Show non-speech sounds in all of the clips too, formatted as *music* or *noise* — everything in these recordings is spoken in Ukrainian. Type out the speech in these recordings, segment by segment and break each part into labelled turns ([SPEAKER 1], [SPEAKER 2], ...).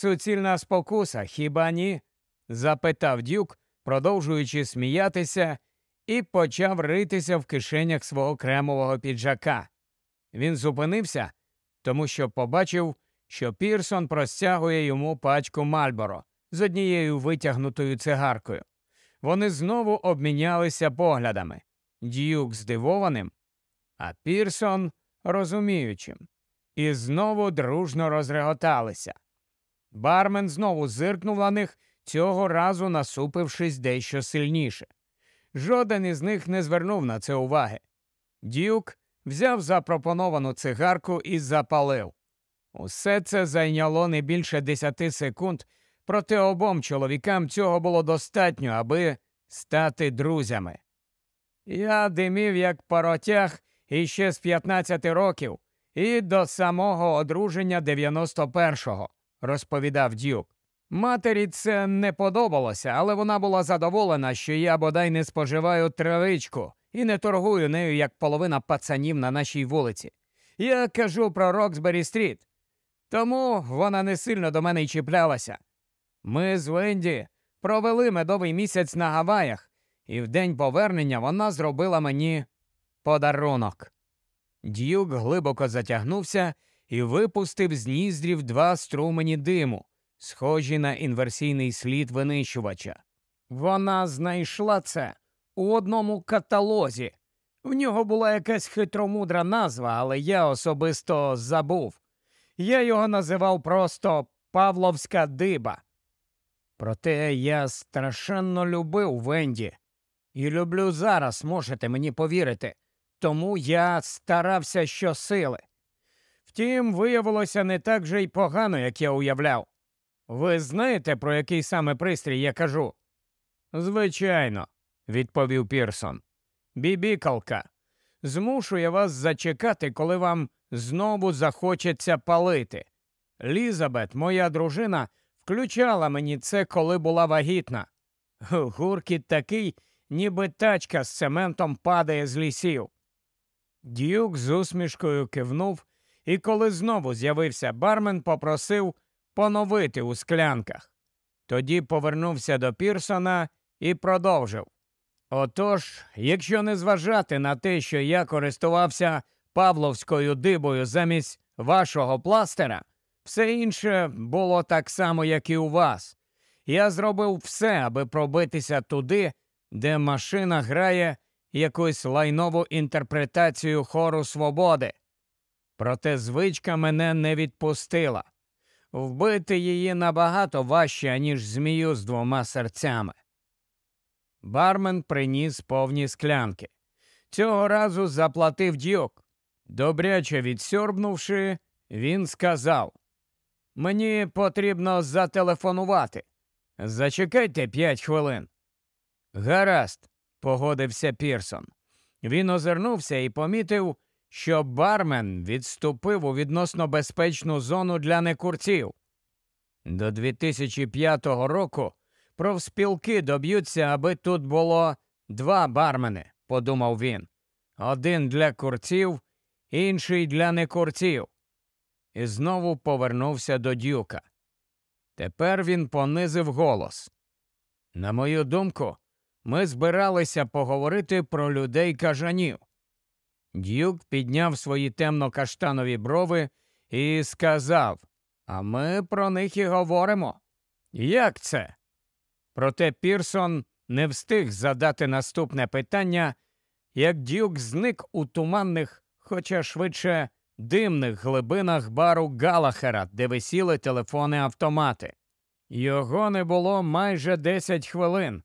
[SPEAKER 1] суцільна спокуса, хіба ні? запитав дюк, продовжуючи сміятися, і почав ритися в кишенях свого кремового піджака. Він зупинився, тому що побачив, що Пірсон простягує йому пачку Мальборо з однією витягнутою цигаркою. Вони знову обмінялися поглядами. Дюк здивованим, а Пірсон розуміючим, і знову дружно розреготалися. Бармен знову зиркнув на них, цього разу насупившись дещо сильніше. Жоден із них не звернув на це уваги. Дюк взяв запропоновану цигарку і запалив. Усе це зайняло не більше десяти секунд, проте обом чоловікам цього було достатньо, аби стати друзями. Я димів як паротяг іще з 15 років і до самого одруження 91-го, розповідав дюк. Матері це не подобалося, але вона була задоволена, що я бодай не споживаю травичку і не торгую нею як половина пацанів на нашій вулиці. Я кажу про Роксбері Стріт. Тому вона не сильно до мене й чіплялася. Ми з Венді провели медовий місяць на Гаваях, і в день повернення вона зробила мені подарунок. Дюк глибоко затягнувся і випустив з ніздрів два струмені диму, схожі на інверсійний слід винищувача. Вона знайшла це у одному каталозі. В нього була якась хитромудра назва, але я особисто забув. Я його називав просто Павловська диба. Проте я страшенно любив Венді і люблю зараз, можете мені повірити, тому я старався щосили. Втім, виявилося не так же й погано, як я уявляв. Ви знаєте, про який саме пристрій я кажу? Звичайно, відповів Пірсон. Бібікалка. Змушує вас зачекати, коли вам знову захочеться палити. Лізабет, моя дружина, включала мені це, коли була вагітна. Гуркіт такий, ніби тачка з цементом падає з лісів. Дюк з усмішкою кивнув, і коли знову з'явився бармен, попросив поновити у склянках. Тоді повернувся до Пірсона і продовжив. Отож, якщо не зважати на те, що я користувався павловською дибою замість вашого пластера, все інше було так само, як і у вас. Я зробив все, аби пробитися туди, де машина грає якусь лайнову інтерпретацію хору свободи. Проте звичка мене не відпустила. Вбити її набагато важче, ніж змію з двома серцями. Бармен приніс повні склянки. Цього разу заплатив дюк. Добряче відсьорбнувши, він сказав Мені потрібно зателефонувати. Зачекайте п'ять хвилин. Гаразд, погодився Пірсон. Він озирнувся і помітив, що бармен відступив у відносно безпечну зону для некурців. До 2005 року профспілки доб'ються, аби тут було два бармени, подумав він. Один для курців, інший для некурців. І знову повернувся до дюка. Тепер він понизив голос. На мою думку, ми збиралися поговорити про людей кажанів. Дюк підняв свої темно каштанові брови і сказав А ми про них і говоримо. Як це? Проте Пірсон не встиг задати наступне питання, як дюк зник у туманних, хоча швидше димних глибинах бару Галахера, де висіли телефони автомати. Його не було майже десять хвилин.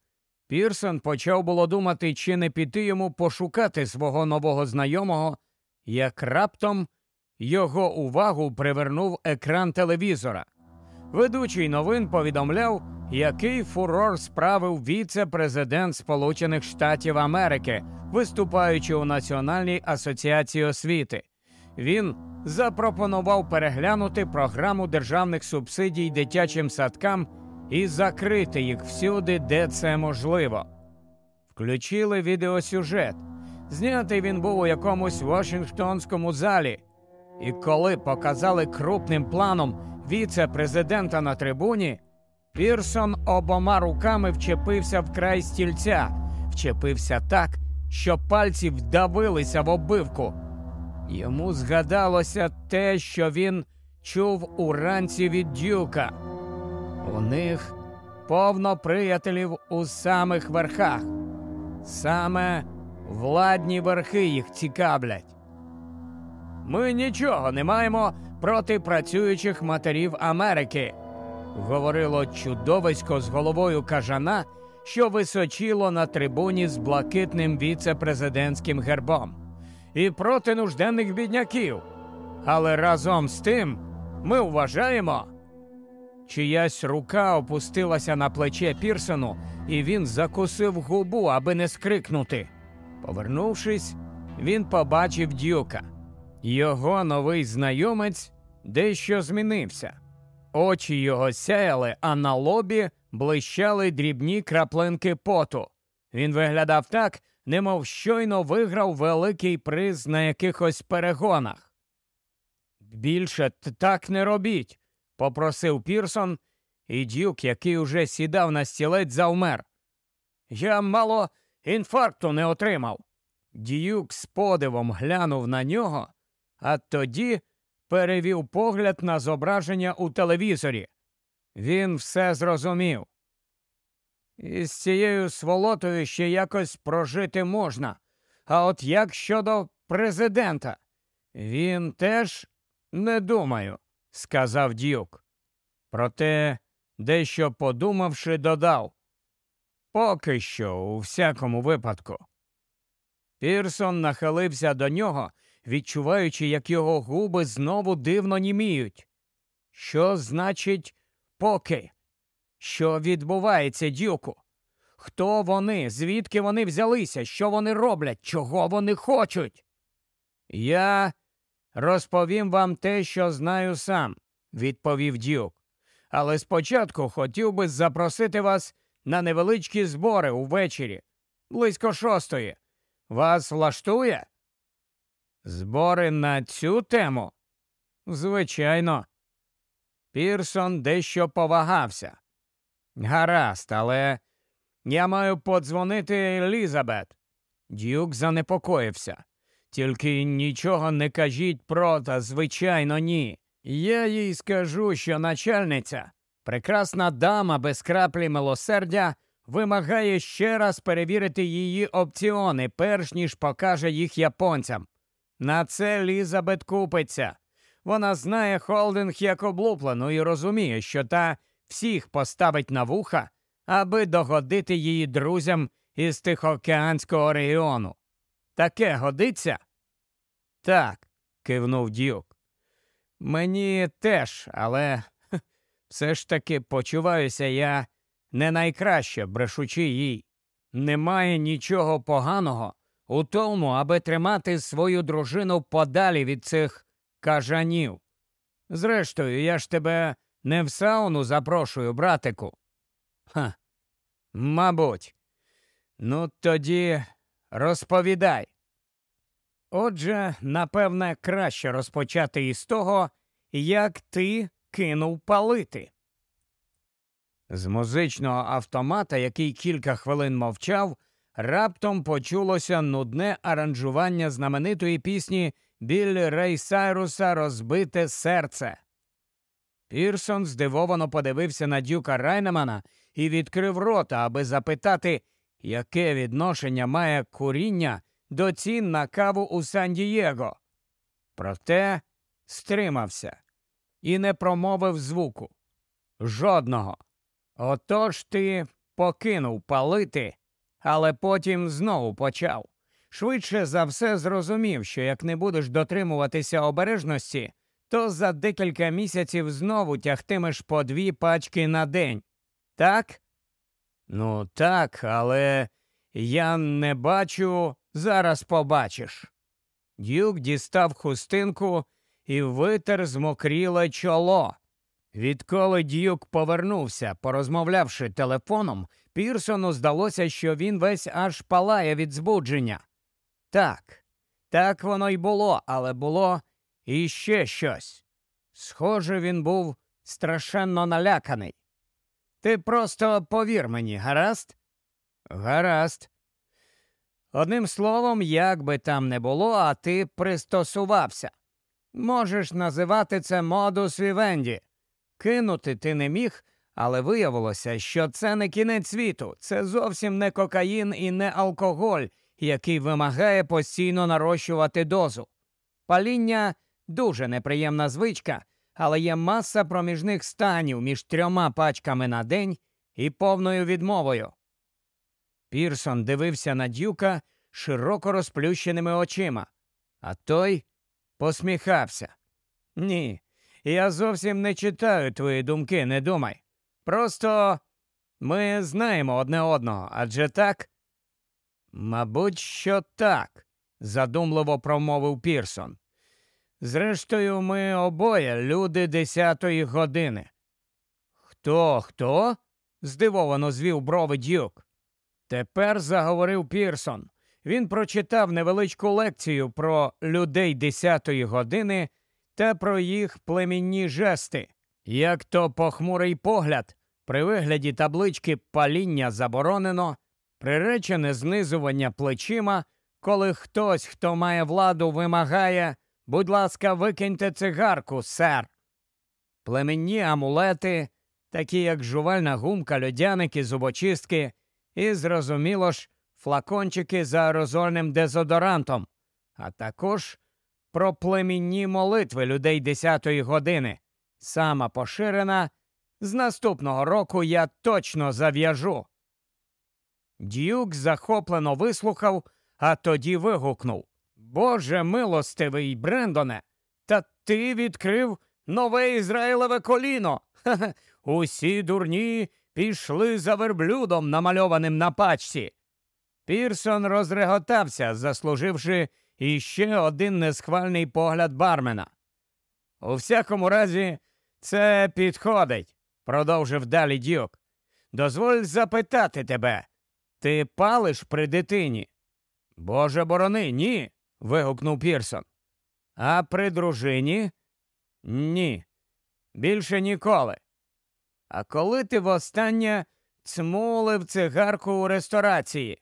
[SPEAKER 1] Пірсон почав було думати, чи не піти йому пошукати свого нового знайомого, як раптом його увагу привернув екран телевізора. Ведучий новин повідомляв, який фурор справив віце-президент Сполучених Штатів Америки, виступаючи у Національній асоціації освіти. Він запропонував переглянути програму державних субсидій дитячим садкам і закрити їх всюди, де це можливо. Включили відеосюжет. Знятий він був у якомусь Вашингтонському залі. І коли показали крупним планом, віце-президента на трибуні, Пірсон обома руками вчепився в край стільця, вчепився так, що пальці вдавилися в оббивку. Йому згадалося те, що він чув уранці від дюка. У них повно приятелів у самих верхах. Саме владні верхи їх цікавлять. Ми нічого не маємо проти працюючих матерів Америки, говорило чудовисько з головою кажана, що височило на трибуні з блакитним віце-президентським гербом, і проти нужденних бідняків. Але разом з тим ми вважаємо. Чиясь рука опустилася на плече Пірсону, і він закусив губу, аби не скрикнути. Повернувшись, він побачив дюка. Його новий знайомець дещо змінився. Очі його сяяли, а на лобі блищали дрібні краплинки поту. Він виглядав так, немов щойно виграв великий приз на якихось перегонах. Більше так не робіть, попросив Пірсон, і дюк, який уже сідав на стілець, завмер. Я мало інфаркту не отримав. Дюк з подивом глянув на нього, а тоді перевів погляд на зображення у телевізорі. Він все зрозумів. Із цією сволотою ще якось прожити можна. А от як щодо президента, він теж не думаю, сказав дюк. Проте, дещо подумавши, додав Поки що, у всякому випадку. Пірсон нахилився до нього, відчуваючи, як його губи знову дивно німіють. Що значить поки? Що відбувається, дюку? Хто вони? Звідки вони взялися? Що вони роблять? Чого вони хочуть? Я розповім вам те, що знаю сам, відповів дюк. Але спочатку хотів би запросити вас на невеличкі збори увечері, близько шостої. Вас влаштує? Збори на цю тему? Звичайно. Пірсон дещо повагався. Гаразд, але я маю подзвонити Елізабет. Дюк занепокоївся. Тільки нічого не кажіть про та, звичайно, ні. Я їй скажу, що начальниця, прекрасна дама без краплі милосердя, вимагає ще раз перевірити її опціони, перш ніж покаже їх японцям. На це Елізабет купиться. Вона знає холдинг як облуплену і розуміє, що та всіх поставить на вуха, аби догодити її друзям із Тихоокеанського регіону. Таке годиться? Так, кивнув дюк. Мені теж, але все ж таки почуваюся я не найкраще, брешучи їй. Немає нічого поганого у тому, аби тримати свою дружину подалі від цих кажанів. Зрештою, я ж тебе не в сауну запрошую, братику. Ха, мабуть. Ну, тоді розповідай. Отже, напевне, краще розпочати із того, як ти кинув палити. З музичного автомата, який кілька хвилин мовчав, раптом почулося нудне аранжування знаменитої пісні Біллі Рей Сайруса Розбите серце. Пірсон здивовано подивився на дюка Райнемана і відкрив рота, аби запитати, яке відношення має куріння до цін на каву у Сан-Дієго. Проте стримався і не промовив звуку. Жодного. Отож ти покинув палити, але потім знову почав. Швидше за все зрозумів, що як не будеш дотримуватися обережності, то за декілька місяців знову тягтимеш по дві пачки на день. Так? Ну, так, але я не бачу, зараз побачиш. Дюк дістав хустинку і витер змокріле чоло. Відколи дюк повернувся, порозмовлявши телефоном, Пірсону здалося, що він весь аж палає від збудження. Так, так воно й було, але було іще щось. Схоже, він був страшенно наляканий. Ти просто повір мені, гаразд? Гаразд. Одним словом, як би там не було, а ти пристосувався. Можеш називати це модус вівенді. Кинути ти не міг, але виявилося, що це не кінець світу, це зовсім не кокаїн і не алкоголь, який вимагає постійно нарощувати дозу. Паління дуже неприємна звичка, але є маса проміжних станів між трьома пачками на день і повною відмовою. Пірсон дивився на дюка широко розплющеними очима, а той посміхався. Ні, я зовсім не читаю твої думки, не думай. Просто ми знаємо одне одного, адже так? Мабуть, що так, задумливо промовив Пірсон. Зрештою, ми обоє люди десятої години. Хто, хто? здивовано звів брови дюк. Тепер заговорив Пірсон. Він прочитав невеличку лекцію про людей десятої години та про їх племінні жести, як то похмурий погляд при вигляді таблички паління заборонено, приречене знизування плечима, коли хтось, хто має владу, вимагає, будь ласка, викиньте цигарку, сер. Племенні амулети, такі як жувальна гумка, льодяники, зубочистки, і, зрозуміло ж, флакончики за аерозольним дезодорантом, а також про племінні молитви людей 10-ї години. Сама поширена. З наступного року я точно зав'яжу. Дюк захоплено вислухав, а тоді вигукнув Боже милостивий, Брендоне, та ти відкрив нове Ізраїлеве коліно. Усі дурні пішли за верблюдом, намальованим на пачці. Пірсон розреготався, заслуживши іще один несхвальний погляд бармена. У всякому разі, це підходить, продовжив далі дюк. Дозволь запитати тебе. Ти палиш при дитині? Боже борони, ні. Вигукнув Пірсон. А при дружині? Ні. Більше ніколи. А коли ти востаннє цмулив цигарку у ресторації?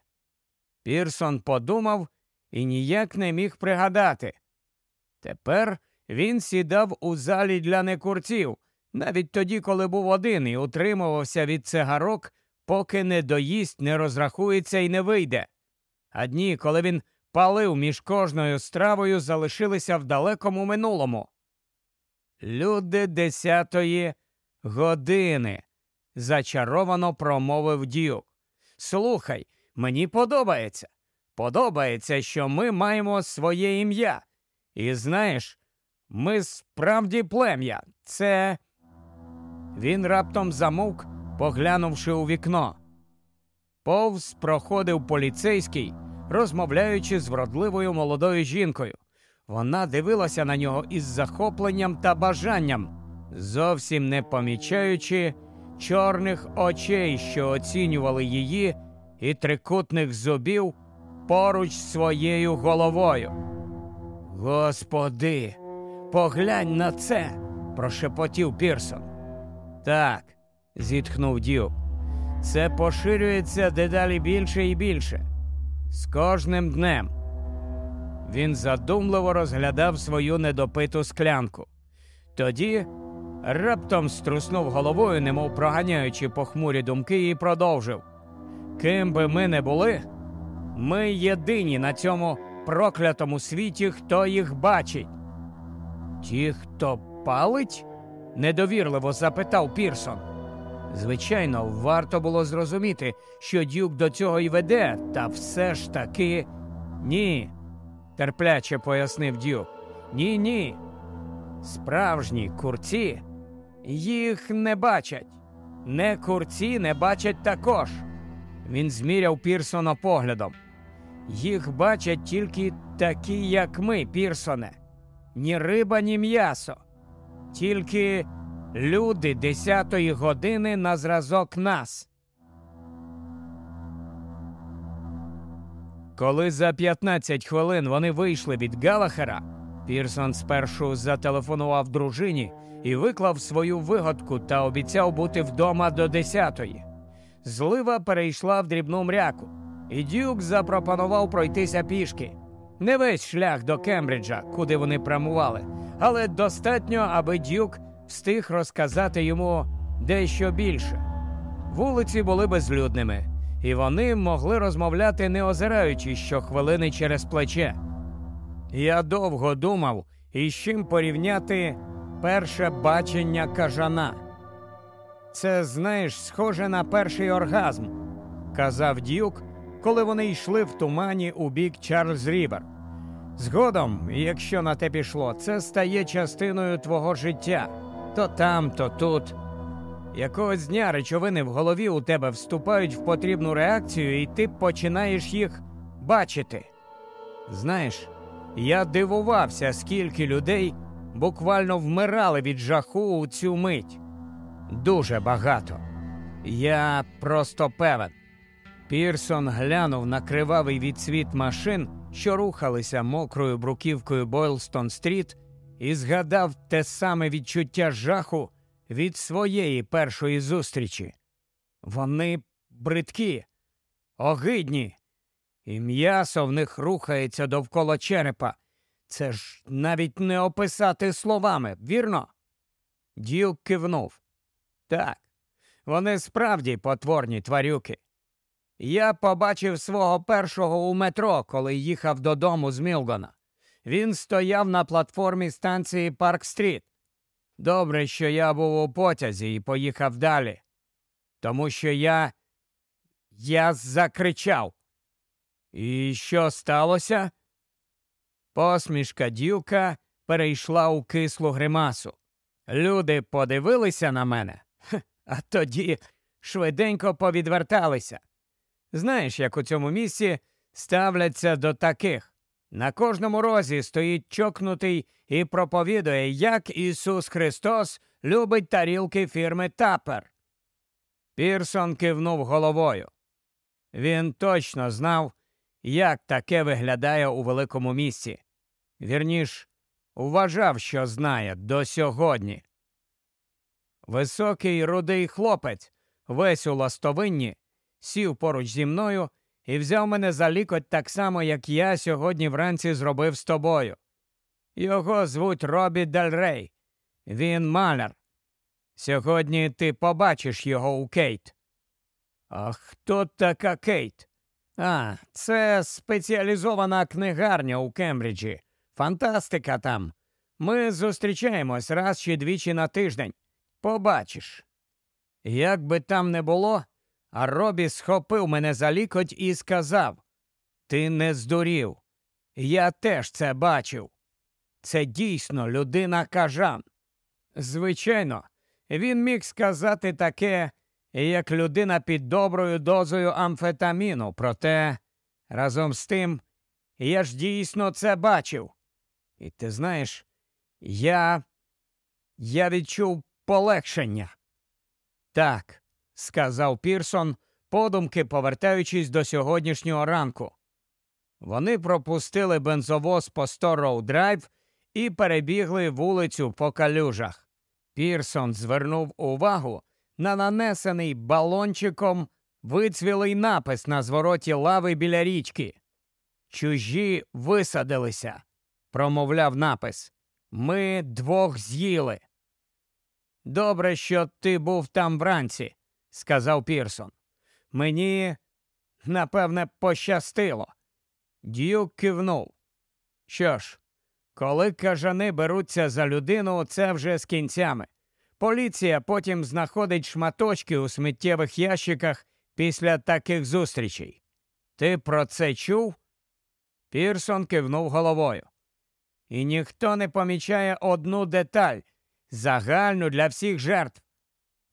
[SPEAKER 1] Пірсон подумав і ніяк не міг пригадати. Тепер він сідав у залі для некурців, навіть тоді, коли був один і утримувався від цигарок, поки не доїсть, не розрахується і не вийде. А дні, коли він палив між кожною стравою, залишилися в далекому минулому. Люди десятої години, зачаровано промовив дюк. Слухай, мені подобається. Подобається, що ми маємо своє ім'я. І знаєш, ми справді плем'я. Це. Він раптом замовк, поглянувши у вікно. Повз проходив поліцейський, розмовляючи з вродливою молодою жінкою. Вона дивилася на нього із захопленням та бажанням, зовсім не помічаючи чорних очей, що оцінювали її, і трикутних зубів поруч своєю головою. Господи, поглянь на це, прошепотів Пірсон. Так, зітхнув Дюк. Це поширюється дедалі більше і більше. З кожним днем. Він задумливо розглядав свою недопиту склянку. Тоді раптом струснув головою, немов проганяючи похмурі думки, і продовжив. Ким би ми не були, ми єдині на цьому проклятому світі, хто їх бачить. Ті, хто палить? недовірливо запитав Пірсон. Звичайно, варто було зрозуміти, що дюк до цього й веде, та все ж таки ні, терпляче пояснив дюк. Ні, ні. Справжні курці їх не бачать. Не курці не бачать також. Він зміряв Пірсона поглядом. Їх бачать тільки такі, як ми, Пірсоне, ні риба, ні м'ясо, тільки люди десятої години на зразок нас. Коли за 15 хвилин вони вийшли від Галахера, Пірсон спершу зателефонував дружині і виклав свою вигодку та обіцяв бути вдома до десятої. Злива перейшла в дрібну мряку, і Дюк запропонував пройтися пішки. Не весь шлях до Кембриджа, куди вони прямували, але достатньо, аби Дюк встиг розказати йому дещо більше. Вулиці були безлюдними, і вони могли розмовляти, не озираючись щохвилини через плече. Я довго думав, із чим порівняти перше бачення кажана. Це, знаєш, схоже на перший оргазм, казав Дюк, коли вони йшли в тумані у бік Чарльз Рівер. Згодом, якщо на те пішло, це стає частиною твого життя то там, то тут. Якогось дня речовини в голові у тебе вступають в потрібну реакцію, і ти починаєш їх бачити. Знаєш, я дивувався, скільки людей буквально вмирали від жаху у цю мить. Дуже багато. Я просто певен. Пірсон глянув на кривавий відсвіт машин, що рухалися мокрою бруківкою Бойлстон Стріт, і згадав те саме відчуття жаху від своєї першої зустрічі. Вони бридкі, огидні, і м'ясо в них рухається довкола черепа. Це ж навіть не описати словами, вірно? Дюк кивнув. Так, вони справді потворні тварюки. Я побачив свого першого у метро, коли їхав додому з Мілгона. Він стояв на платформі станції Парк Стріт. Добре, що я був у потязі і поїхав далі, тому що я. Я закричав. І що сталося? Посмішка дюка перейшла у кислу гримасу. Люди подивилися на мене, а тоді швиденько повідверталися. Знаєш, як у цьому місці ставляться до таких. На кожному розі стоїть чокнутий і проповідує, як Ісус Христос любить тарілки фірми Тапер. Пірсон кивнув головою. Він точно знав, як таке виглядає у великому місті. Вірніш, вважав, що знає до сьогодні. Високий рудий хлопець, весь у ластовинні, сів поруч зі мною і взяв мене за лікоть так само, як я сьогодні вранці зробив з тобою. Його звуть Робі Дельрей. Він маляр. Сьогодні ти побачиш його у Кейт. А хто така Кейт? А, це спеціалізована книгарня у Кембриджі. Фантастика там. Ми зустрічаємось раз чи двічі на тиждень. Побачиш. Як би там не було, а Робі схопив мене за лікоть і сказав Ти не здурів. Я теж це бачив. Це дійсно людина кажан. Звичайно, він міг сказати таке, як людина під доброю дозою амфетаміну, проте разом з тим я ж дійсно це бачив. І ти знаєш, я я відчув полегшення. Так, сказав Пірсон, подумки повертаючись до сьогоднішнього ранку. Вони пропустили бензовоз по Сторроу Драйв і перебігли вулицю по калюжах. Пірсон звернув увагу на нанесений балончиком вицвілий напис на звороті лави біля річки. Чужі висадилися, промовляв напис. Ми двох з'їли. Добре, що ти був там вранці, сказав Пірсон. Мені, напевне, пощастило. Дюк кивнув. Що ж, коли кажани беруться за людину, це вже з кінцями. Поліція потім знаходить шматочки у сміттєвих ящиках після таких зустрічей. Ти про це чув? Пірсон кивнув головою. І ніхто не помічає одну деталь загальну для всіх жертв.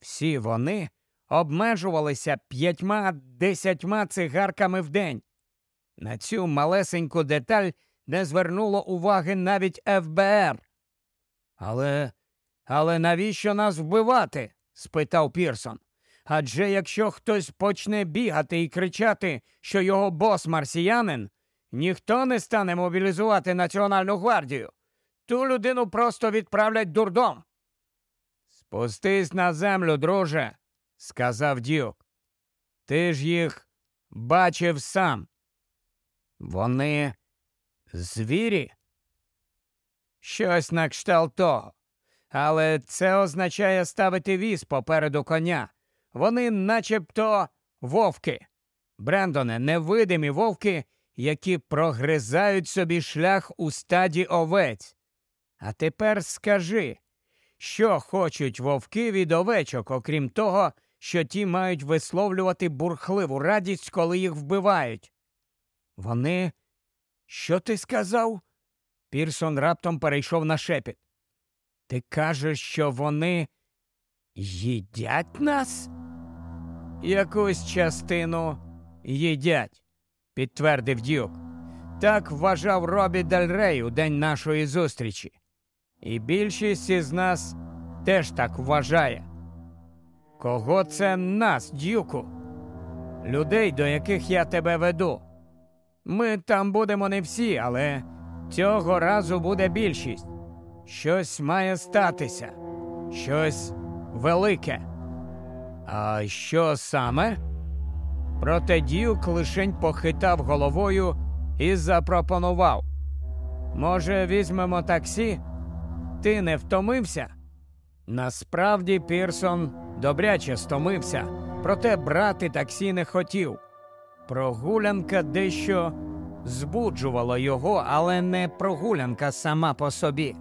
[SPEAKER 1] Всі вони обмежувалися п'ятьма десятьма цигарками в день. На цю малесеньку деталь не звернуло уваги навіть ФБР. Але але навіщо нас вбивати? спитав Пірсон. Адже якщо хтось почне бігати і кричати, що його бос марсіянин, ніхто не стане мобілізувати Національну гвардію. Ту людину просто відправлять дурдом. Спустись на землю, друже, сказав дюк. Ти ж їх бачив сам. Вони звірі? Щось на кшталт того. Але це означає ставити віз попереду коня. Вони начебто вовки. Брендоне, невидимі вовки, які прогризають собі шлях у стаді овець. А тепер скажи, що хочуть вовки від овечок, окрім того, що ті мають висловлювати бурхливу радість, коли їх вбивають. Вони. Що ти сказав? Пірсон раптом перейшов на шепіт. Ти кажеш, що вони їдять нас? Якусь частину їдять, підтвердив дюк. Так вважав Робі Дельрей у день нашої зустрічі. І більшість із нас теж так вважає. Кого це нас, дюку? Людей, до яких я тебе веду. Ми там будемо не всі, але цього разу буде більшість. Щось має статися, щось велике. А що саме? Проте дюк лишень похитав головою і запропонував. Може, візьмемо таксі? Ти не втомився? Насправді Пірсон добряче стомився, проте брати таксі не хотів. Прогулянка дещо збуджувала його, але не прогулянка сама по собі.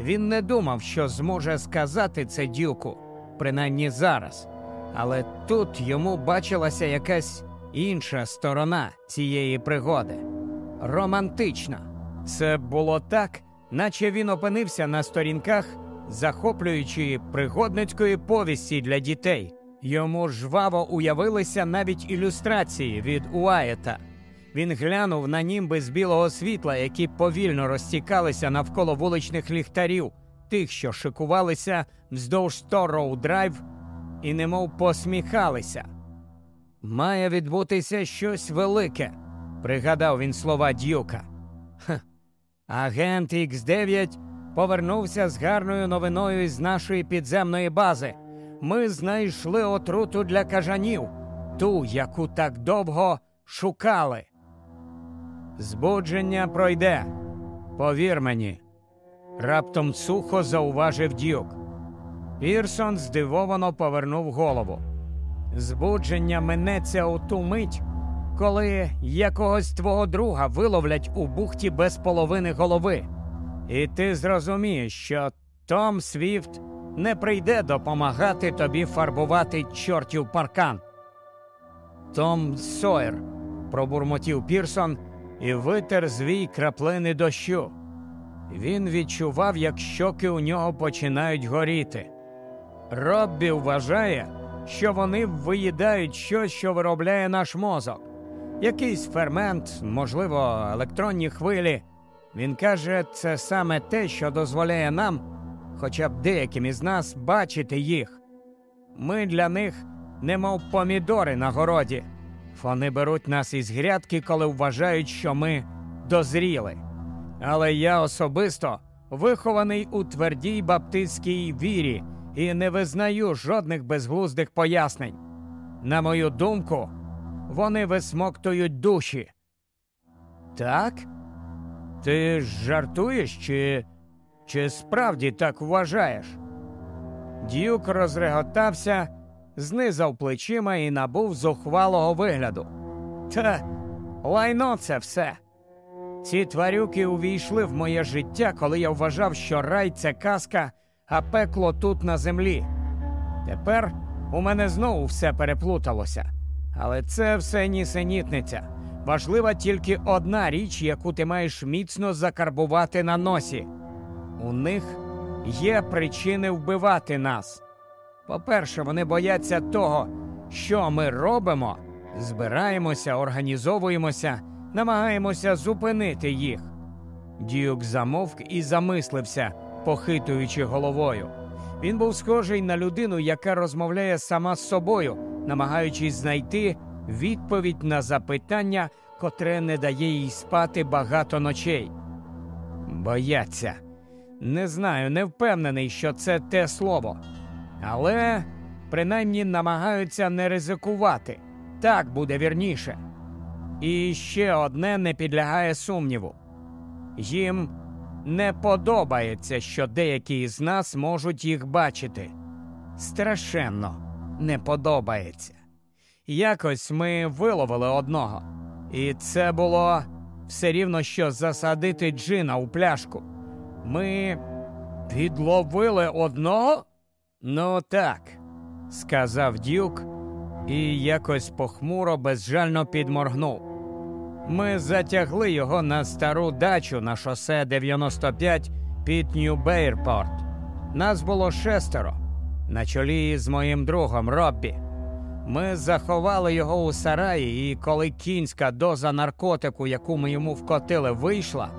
[SPEAKER 1] Він не думав, що зможе сказати це дюку, принаймні зараз. Але тут йому бачилася якась інша сторона цієї пригоди романтична. Це було так, наче він опинився на сторінках захоплюючої пригодницької повісті для дітей. Йому жваво уявилися навіть ілюстрації від Уаєта. Він глянув на німби з білого світла, які повільно розтікалися навколо вуличних ліхтарів, тих, що шикувалися вздовж Стороу Драйв і немов посміхалися. Має відбутися щось велике, пригадав він слова Дюка. Агент Х9 повернувся з гарною новиною із нашої підземної бази. Ми знайшли отруту для кажанів, ту, яку так довго шукали. Збудження пройде, повір мені, раптом сухо зауважив дюк. Пірсон здивовано повернув голову. Збудження минеться у ту мить, коли якогось твого друга виловлять у бухті без половини голови. І ти зрозумієш, що Том Свіфт не прийде допомагати тобі фарбувати чортів паркан. Том Сойер, пробурмотів Пірсон і витер звій краплини дощу. Він відчував, як щоки у нього починають горіти. Роббі вважає, що вони виїдають щось, що виробляє наш мозок. Якийсь фермент, можливо, електронні хвилі. Він каже, це саме те, що дозволяє нам, хоча б деяким із нас, бачити їх. Ми для них немов помідори на городі. Вони беруть нас із грядки, коли вважають, що ми дозріли. Але я особисто вихований у твердій баптистській вірі і не визнаю жодних безглуздих пояснень. На мою думку, вони висмоктують душі. Так? Ти жартуєш, чи чи справді так вважаєш? Дюк розреготався, знизав плечима і набув зухвалого вигляду. Та лайно це все. Ці тварюки увійшли в моє життя, коли я вважав, що рай це казка, а пекло тут на землі. Тепер у мене знову все переплуталося. Але це все нісенітниця. Важлива тільки одна річ, яку ти маєш міцно закарбувати на носі. У них є причини вбивати нас. По-перше, вони бояться того, що ми робимо, збираємося, організовуємося, намагаємося зупинити їх. Дюк замовк і замислився, похитуючи головою. Він був схожий на людину, яка розмовляє сама з собою, намагаючись знайти відповідь на запитання, котре не дає їй спати багато ночей. Бояться. Не знаю, не впевнений, що це те слово. Але принаймні намагаються не ризикувати. Так буде вірніше. І ще одне не підлягає сумніву. Їм не подобається, що деякі з нас можуть їх бачити. Страшенно не подобається. Якось ми виловили одного, і це було все рівно, що засадити джина у пляшку. Ми підловили одного? Ну так, сказав дюк і якось похмуро безжально підморгнув. Ми затягли його на стару дачу на шосе 95 під Нью-Бейрпорт. Нас було шестеро на чолі з моїм другом Роббі. Ми заховали його у сараї, і коли кінська доза наркотику, яку ми йому вкотили, вийшла,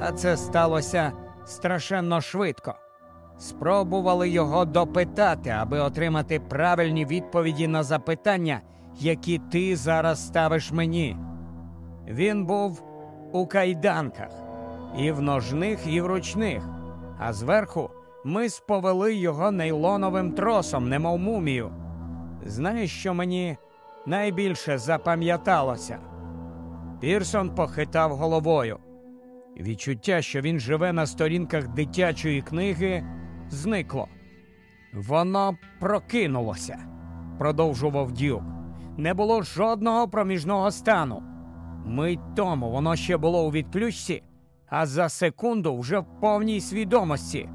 [SPEAKER 1] а це сталося страшенно швидко. Спробували його допитати, аби отримати правильні відповіді на запитання, які ти зараз ставиш мені. Він був у кайданках, і в ножних, і в ручних, а зверху ми сповели його нейлоновим тросом, немов мумію. Знаєш, що мені найбільше запам'яталося? Пірсон похитав головою. Відчуття, що він живе на сторінках дитячої книги, зникло. Воно прокинулося, продовжував дюк. Не було жодного проміжного стану. Мить тому воно ще було у відключці, а за секунду вже в повній свідомості.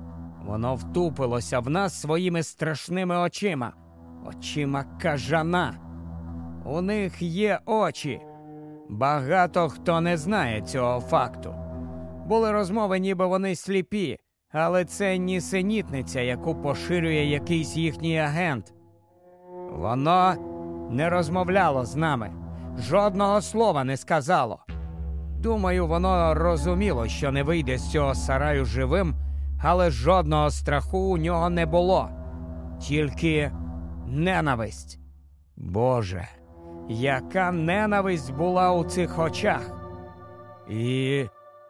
[SPEAKER 1] Воно втупилося в нас своїми страшними очима, очима кажана. У них є очі. Багато хто не знає цього факту. Були розмови, ніби вони сліпі, але це нісенітниця, яку поширює якийсь їхній агент. Воно не розмовляло з нами, жодного слова не сказало. Думаю, воно розуміло, що не вийде з цього сараю живим, але жодного страху у нього не було, тільки ненависть. Боже, яка ненависть була у цих очах? І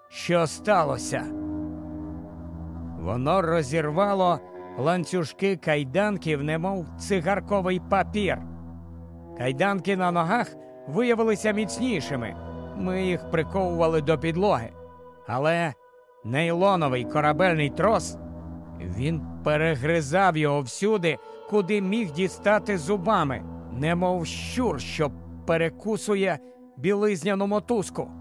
[SPEAKER 1] що сталося? Воно розірвало ланцюжки кайданків, немов цигарковий папір. Кайданки на ногах виявилися міцнішими. Ми їх приковували до підлоги. Але нейлоновий корабельний трос він перегризав його всюди, куди міг дістати зубами, немов щур, що перекусує білизняну мотузку.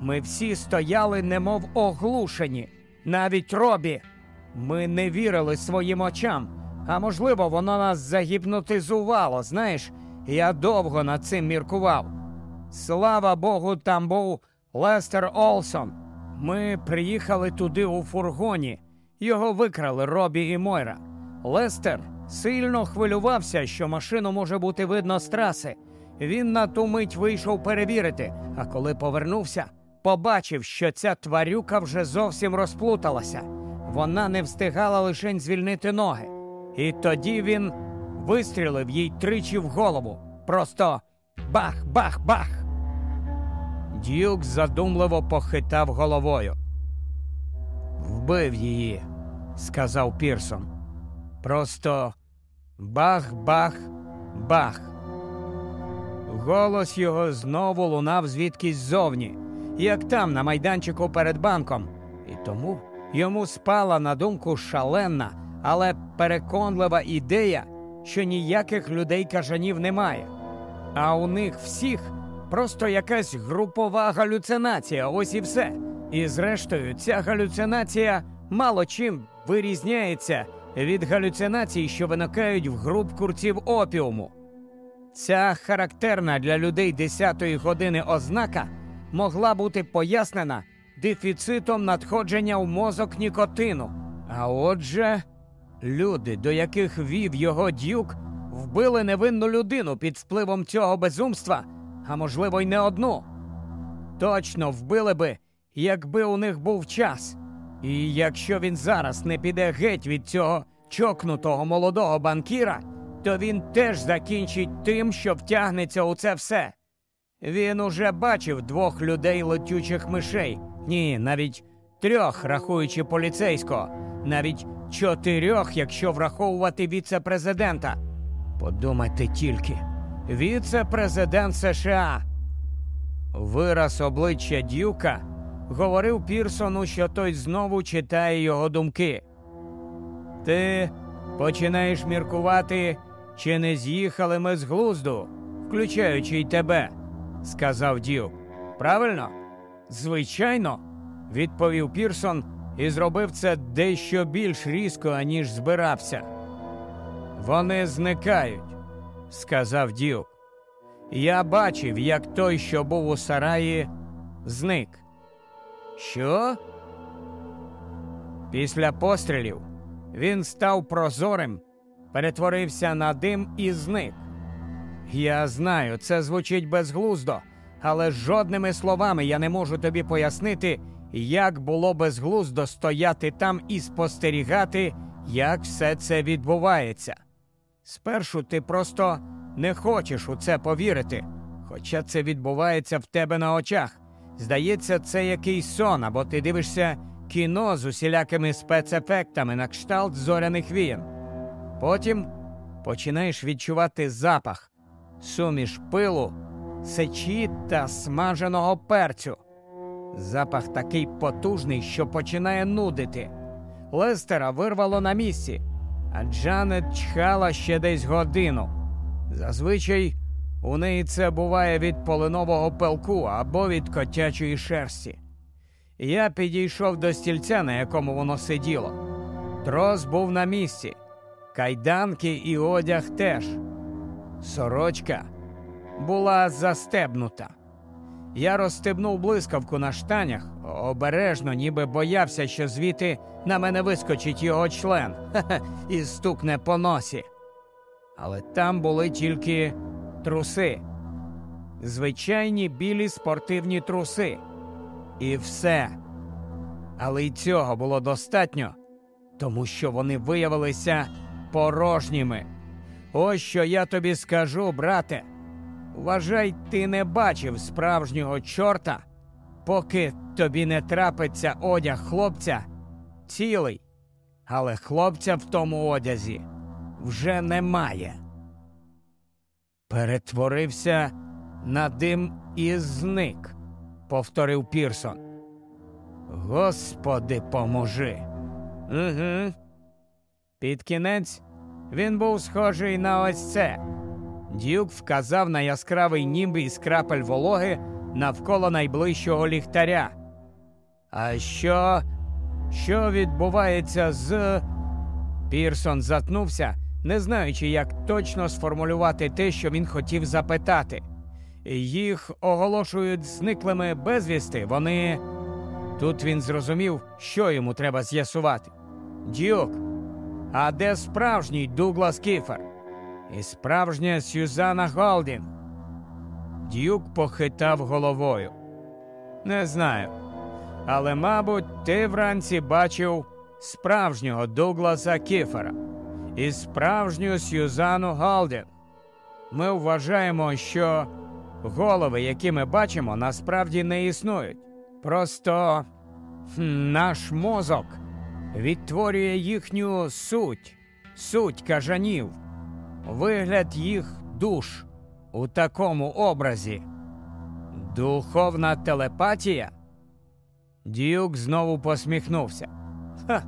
[SPEAKER 1] Ми всі стояли, немов оглушені, навіть робі. Ми не вірили своїм очам, а можливо, воно нас загіпнотизувало. Знаєш, я довго над цим міркував. Слава Богу, там був Лестер Олсон. Ми приїхали туди у фургоні. Його викрали Робі і Мойра. Лестер сильно хвилювався, що машину може бути видно з траси. Він на ту мить вийшов перевірити, а коли повернувся, побачив, що ця тварюка вже зовсім розплуталася. Вона не встигала лише звільнити ноги. І тоді він вистрілив їй тричі в голову. Просто бах-бах-бах. Дюк задумливо похитав головою. Вбив її, сказав Пірсон. Просто бах-бах-бах. Голос його знову лунав звідкись ззовні, як там, на майданчику перед банком, і тому йому спала на думку шаленна, але переконлива ідея, що ніяких людей кажанів немає. А у них всіх просто якась групова галюцинація, ось і все. І зрештою, ця галюцинація мало чим вирізняється від галюцинацій, що виникають в груп курців опіуму. Ця характерна для людей 10-ї години ознака могла бути пояснена дефіцитом надходження в мозок нікотину. А отже, люди, до яких вів його дюк, вбили невинну людину під впливом цього безумства, а можливо, й не одну. Точно вбили би, якби у них був час. І якщо він зараз не піде геть від цього чокнутого молодого банкіра, то він теж закінчить тим, що втягнеться у це все. Він уже бачив двох людей летючих мишей. Ні, навіть трьох, рахуючи поліцейського, навіть Чотирьох, якщо враховувати віце-президента. Подумайте тільки, віце-президент США. Вираз обличчя Дюка говорив Пірсону, що той знову читає його думки. Ти починаєш міркувати, чи не з'їхали ми з глузду, включаючи й тебе, сказав Дюк. Правильно? Звичайно, відповів Пірсон і зробив це дещо більш різко, аніж збирався. Вони зникають, сказав Дюк. Я бачив, як той, що був у сараї, зник. Що? Після пострілів він став прозорим, перетворився на дим і зник. Я знаю, це звучить безглуздо, але жодними словами я не можу тобі пояснити, як було безглуздо стояти там і спостерігати, як все це відбувається. Спершу ти просто не хочеш у це повірити, хоча це відбувається в тебе на очах. Здається, це якийсь сон, або ти дивишся кіно з усілякими спецефектами на кшталт зоряних вієн. Потім починаєш відчувати запах, суміш пилу, сечі та смаженого перцю. Запах такий потужний, що починає нудити. Лестера вирвало на місці, а Джанет чхала ще десь годину. Зазвичай у неї це буває від полинового пелку або від котячої шерсті. Я підійшов до стільця, на якому воно сиділо. Трос був на місці, кайданки і одяг теж. Сорочка була застебнута. Я розстебнув блискавку на штанях, обережно, ніби боявся, що звідти на мене вискочить його член ха-ха, *laughs* і стукне по носі. Але там були тільки труси, звичайні білі спортивні труси. І все. Але й цього було достатньо, тому що вони виявилися порожніми. Ось що я тобі скажу, брате. Вважай, ти не бачив справжнього чорта, поки тобі не трапиться одяг хлопця цілий, але хлопця в тому одязі вже немає. Перетворився на дим і зник, повторив Пірсон. Господи, поможи. Угу. Під кінець він був схожий на ось це. Дюк вказав на яскравий німб із крапель вологи навколо найближчого ліхтаря. А що? Що відбувається з. Пірсон затнувся, не знаючи, як точно сформулювати те, що він хотів запитати. Їх оголошують зниклими безвісти. Вони. Тут він зрозумів, що йому треба з'ясувати. Дюк, а де справжній Дуглас Кіфер? І справжня Сюзанна Голдін? Дюк похитав головою. Не знаю. Але, мабуть, ти вранці бачив справжнього Дугласа Кіфера і справжню Сюзану Голдін. Ми вважаємо, що голови, які ми бачимо, насправді не існують. Просто наш мозок відтворює їхню суть, суть кажанів, вигляд їх душ у такому образі. Духовна телепатія. Дюк знову посміхнувся. Ха,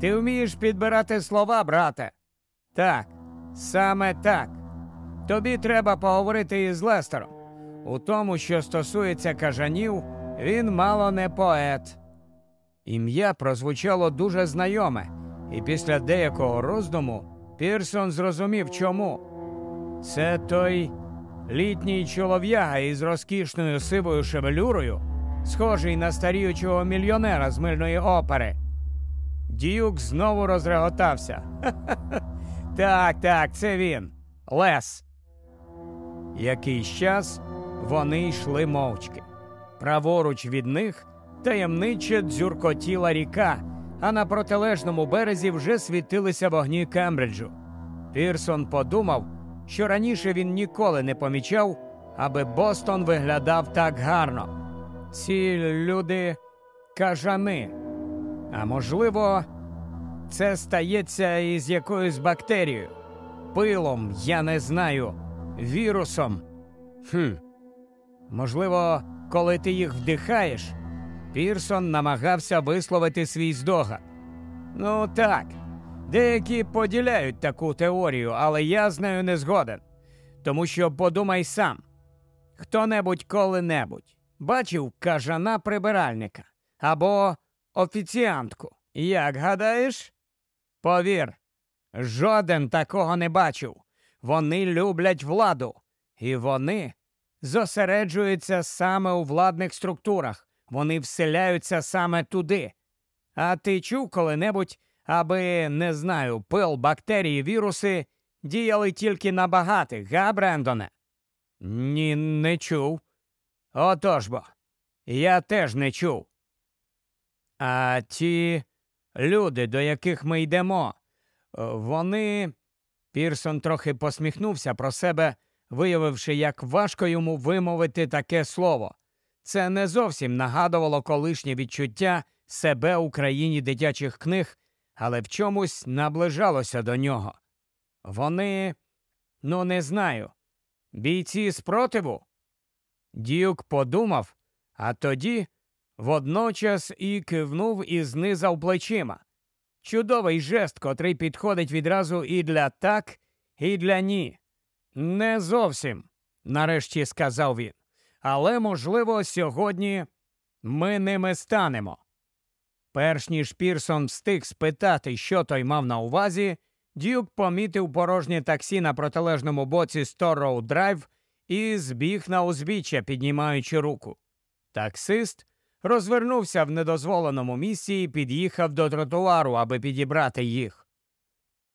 [SPEAKER 1] ти вмієш підбирати слова, брате? Так, саме так. Тобі треба поговорити із Лестером. У тому, що стосується кажанів, він мало не поет. Ім'я прозвучало дуже знайоме, і після деякого роздуму Пірсон зрозумів, чому. Це той літній чолов'яга із розкішною сивою шевелюрою, схожий на старіючого мільйонера з мильної опери. Дюк знову розреготався. *laughs* Так, так, це він. Лес. Якийсь час вони йшли мовчки. Праворуч від них таємниче дзюркотіла ріка, а на протилежному березі вже світилися вогні Кембриджу. Пірсон подумав, що раніше він ніколи не помічав, аби Бостон виглядав так гарно. Ці люди кажани. А можливо, це стається із якоюсь бактерією, пилом, я не знаю, вірусом. Хм. Можливо, коли ти їх вдихаєш, Пірсон намагався висловити свій здогад. Ну так, деякі поділяють таку теорію, але я з нею не згоден. Тому що подумай сам хто небудь коли-небудь бачив кажана прибиральника або офіціантку. Як гадаєш? Повір, жоден такого не бачив. Вони люблять владу, і вони зосереджуються саме у владних структурах, вони вселяються саме туди. А ти чув коли-небудь, аби, не знаю, пил, бактерії, віруси діяли тільки на багатих, га, Брендоне? Ні, не чув. Отож бо, я теж не чув. А ті люди, до яких ми йдемо, вони. Пірсон трохи посміхнувся про себе, виявивши, як важко йому вимовити таке слово. Це не зовсім нагадувало колишнє відчуття себе у країні дитячих книг, але в чомусь наближалося до нього. Вони, ну не знаю, бійці спротиву. Дюк подумав, а тоді водночас і кивнув і знизав плечима. Чудовий жест, котрий підходить відразу і для так, і для ні. Не зовсім, нарешті сказав він. Але, можливо, сьогодні ми ними станемо. Перш ніж Пірсон встиг спитати, що той мав на увазі, Дюк помітив порожнє таксі на протилежному боці Сторроу Драйв і збіг на узбіччя, піднімаючи руку. Таксист розвернувся в недозволеному місці і під'їхав до тротуару, аби підібрати їх.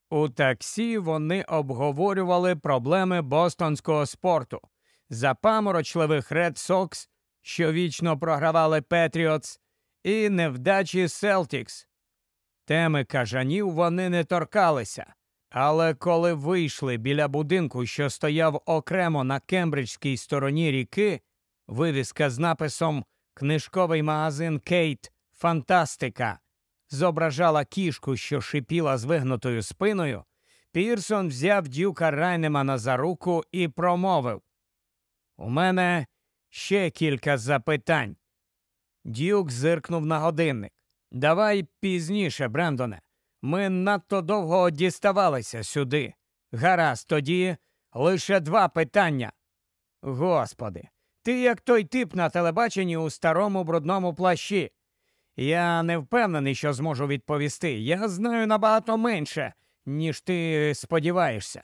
[SPEAKER 1] У таксі вони обговорювали проблеми бостонського спорту, запаморочливих Ред Сокс, що вічно програвали Петріотс, і невдачі Селтікс. Теми кажанів вони не торкалися, але коли вийшли біля будинку, що стояв окремо на кембриджській стороні ріки, вивіска з написом Книжковий магазин Кейт Фантастика зображала кішку, що шипіла з вигнутою спиною, Пірсон взяв дюка Райнемана за руку і промовив У мене ще кілька запитань. Дюк зиркнув на годинник. Давай пізніше, Брендоне. Ми надто довго діставалися сюди. Гаразд, тоді лише два питання. Господи, ти як той тип на телебаченні у старому брудному плащі. Я не впевнений, що зможу відповісти. Я знаю набагато менше, ніж ти сподіваєшся.